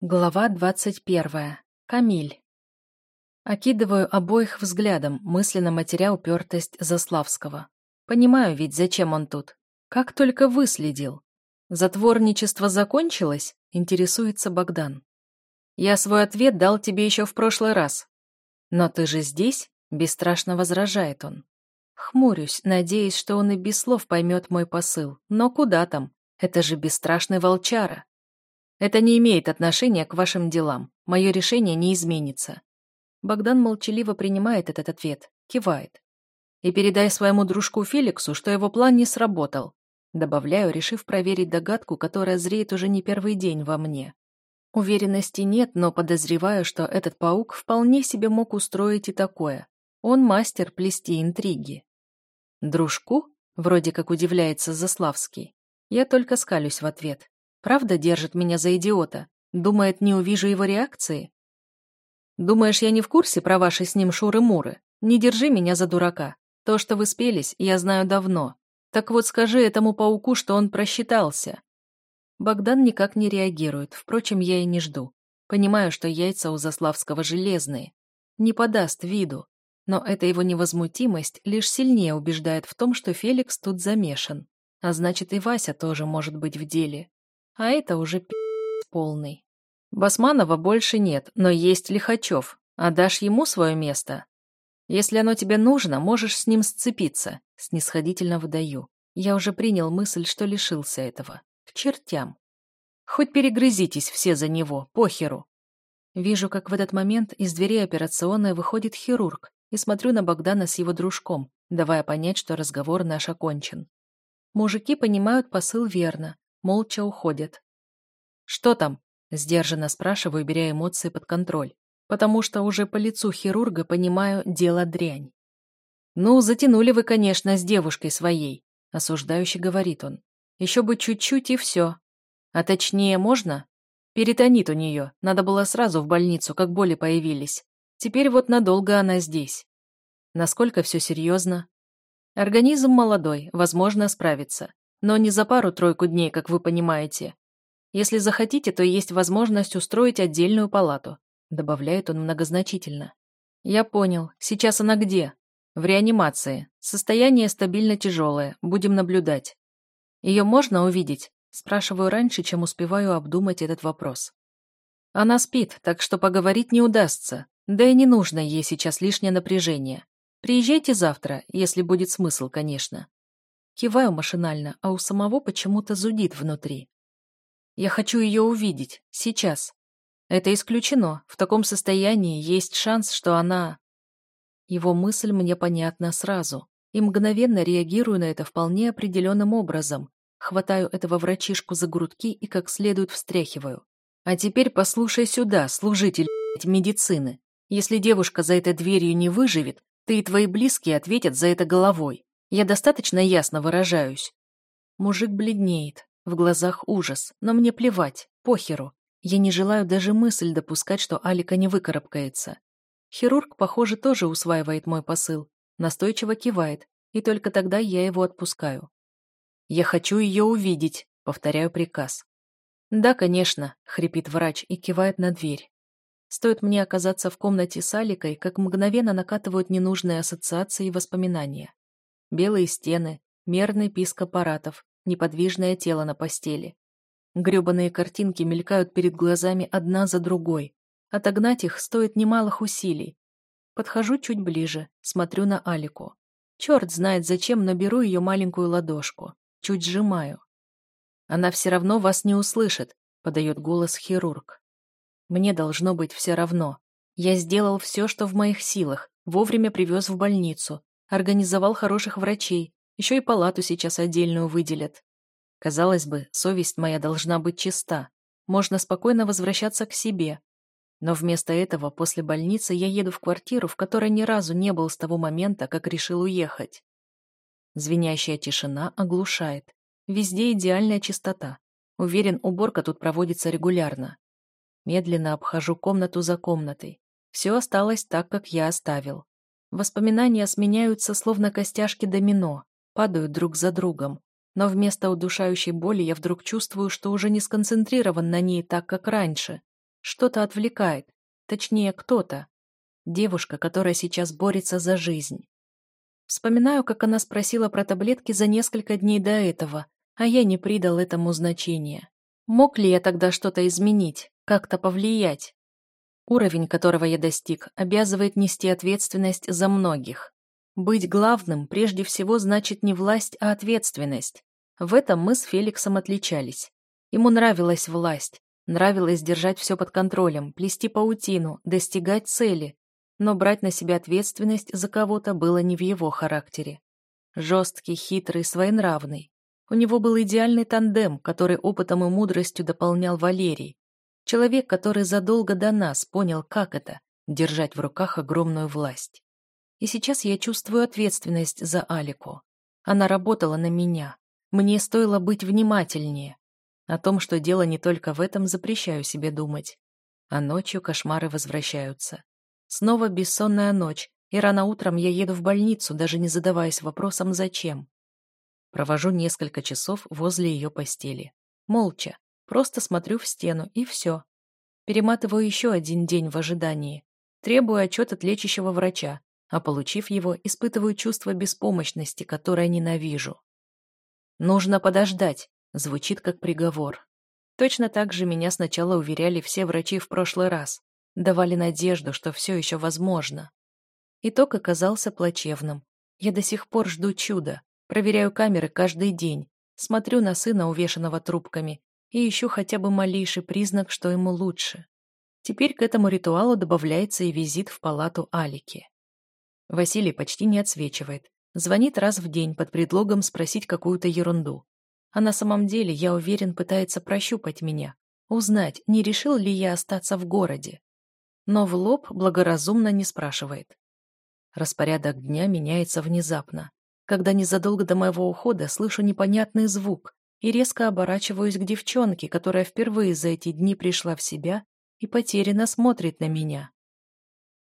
Глава двадцать первая. Камиль. Окидываю обоих взглядом, мысленно матеря упертость Заславского. Понимаю ведь, зачем он тут. Как только выследил. Затворничество закончилось? Интересуется Богдан. Я свой ответ дал тебе еще в прошлый раз. Но ты же здесь? Бесстрашно возражает он. Хмурюсь, надеясь, что он и без слов поймет мой посыл. Но куда там? Это же бесстрашный волчара. Это не имеет отношения к вашим делам. Мое решение не изменится. Богдан молчаливо принимает этот ответ, кивает. И передай своему дружку Феликсу, что его план не сработал. Добавляю, решив проверить догадку, которая зреет уже не первый день во мне. Уверенности нет, но подозреваю, что этот паук вполне себе мог устроить и такое. Он мастер плести интриги. Дружку? Вроде как удивляется Заславский. Я только скалюсь в ответ. Правда держит меня за идиота? Думает, не увижу его реакции? Думаешь, я не в курсе про ваши с ним шуры-муры? Не держи меня за дурака. То, что вы спелись, я знаю давно. Так вот скажи этому пауку, что он просчитался. Богдан никак не реагирует, впрочем, я и не жду. Понимаю, что яйца у Заславского железные. Не подаст виду. Но эта его невозмутимость лишь сильнее убеждает в том, что Феликс тут замешан. А значит, и Вася тоже может быть в деле. А это уже пи*** полный. Басманова больше нет, но есть Лихачев. Отдашь ему свое место? Если оно тебе нужно, можешь с ним сцепиться. Снисходительно выдаю. Я уже принял мысль, что лишился этого. К чертям. Хоть перегрызитесь все за него, похеру. Вижу, как в этот момент из двери операционной выходит хирург и смотрю на Богдана с его дружком, давая понять, что разговор наш окончен. Мужики понимают посыл верно, молча уходят. «Что там?» – сдержанно спрашиваю, беря эмоции под контроль, потому что уже по лицу хирурга понимаю, дело дрянь. «Ну, затянули вы, конечно, с девушкой своей», – осуждающе говорит он. «Еще бы чуть-чуть и все. А точнее, можно? Перитонит у нее, надо было сразу в больницу, как боли появились. Теперь вот надолго она здесь. Насколько все серьезно? Организм молодой, возможно, справится. Но не за пару-тройку дней, как вы понимаете. Если захотите, то есть возможность устроить отдельную палату», добавляет он многозначительно. «Я понял. Сейчас она где?» «В реанимации. Состояние стабильно тяжелое. Будем наблюдать». «Ее можно увидеть?» Спрашиваю раньше, чем успеваю обдумать этот вопрос. Она спит, так что поговорить не удастся. Да и не нужно ей сейчас лишнее напряжение. Приезжайте завтра, если будет смысл, конечно. Киваю машинально, а у самого почему-то зудит внутри. Я хочу ее увидеть. Сейчас. Это исключено. В таком состоянии есть шанс, что она... Его мысль мне понятна сразу. И мгновенно реагирую на это вполне определенным образом. Хватаю этого врачишку за грудки и как следует встряхиваю. А теперь послушай сюда, служитель медицины. Если девушка за этой дверью не выживет, ты и твои близкие ответят за это головой. Я достаточно ясно выражаюсь. Мужик бледнеет, в глазах ужас, но мне плевать, похеру. Я не желаю даже мысль допускать, что Алика не выкарабкается. Хирург, похоже, тоже усваивает мой посыл, настойчиво кивает, и только тогда я его отпускаю. «Я хочу ее увидеть», — повторяю приказ. «Да, конечно», — хрипит врач и кивает на дверь. Стоит мне оказаться в комнате с Аликой, как мгновенно накатывают ненужные ассоциации и воспоминания. Белые стены, мерный писк аппаратов, неподвижное тело на постели. Грёбаные картинки мелькают перед глазами одна за другой. Отогнать их стоит немалых усилий. Подхожу чуть ближе, смотрю на Алику. Черт знает зачем, но беру ее маленькую ладошку. Чуть сжимаю. «Она все равно вас не услышит», — подает голос хирург. «Мне должно быть все равно. Я сделал все, что в моих силах, вовремя привез в больницу, Организовал хороших врачей, еще и палату сейчас отдельную выделят. Казалось бы, совесть моя должна быть чиста. Можно спокойно возвращаться к себе. Но вместо этого после больницы я еду в квартиру, в которой ни разу не был с того момента, как решил уехать. Звенящая тишина оглушает. Везде идеальная чистота. Уверен, уборка тут проводится регулярно. Медленно обхожу комнату за комнатой. Все осталось так, как я оставил. Воспоминания сменяются, словно костяшки домино, падают друг за другом. Но вместо удушающей боли я вдруг чувствую, что уже не сконцентрирован на ней так, как раньше. Что-то отвлекает. Точнее, кто-то. Девушка, которая сейчас борется за жизнь. Вспоминаю, как она спросила про таблетки за несколько дней до этого, а я не придал этому значения. Мог ли я тогда что-то изменить, как-то повлиять? Уровень, которого я достиг, обязывает нести ответственность за многих. Быть главным прежде всего значит не власть, а ответственность. В этом мы с Феликсом отличались. Ему нравилась власть, нравилось держать все под контролем, плести паутину, достигать цели, но брать на себя ответственность за кого-то было не в его характере. Жесткий, хитрый, своенравный. У него был идеальный тандем, который опытом и мудростью дополнял Валерий. Человек, который задолго до нас понял, как это – держать в руках огромную власть. И сейчас я чувствую ответственность за Алику. Она работала на меня. Мне стоило быть внимательнее. О том, что дело не только в этом, запрещаю себе думать. А ночью кошмары возвращаются. Снова бессонная ночь, и рано утром я еду в больницу, даже не задаваясь вопросом «зачем?». Провожу несколько часов возле ее постели. Молча, просто смотрю в стену, и все. Перематываю еще один день в ожидании. Требую отчет от лечащего врача, а получив его, испытываю чувство беспомощности, которое ненавижу. «Нужно подождать», звучит как приговор. Точно так же меня сначала уверяли все врачи в прошлый раз, давали надежду, что все еще возможно. Итог оказался плачевным. Я до сих пор жду чуда, проверяю камеры каждый день, смотрю на сына, увешанного трубками, и ищу хотя бы малейший признак, что ему лучше. Теперь к этому ритуалу добавляется и визит в палату Алики. Василий почти не отсвечивает. Звонит раз в день под предлогом спросить какую-то ерунду. А на самом деле, я уверен, пытается прощупать меня, узнать, не решил ли я остаться в городе. Но в лоб благоразумно не спрашивает. Распорядок дня меняется внезапно, когда незадолго до моего ухода слышу непонятный звук и резко оборачиваюсь к девчонке, которая впервые за эти дни пришла в себя и потерянно смотрит на меня.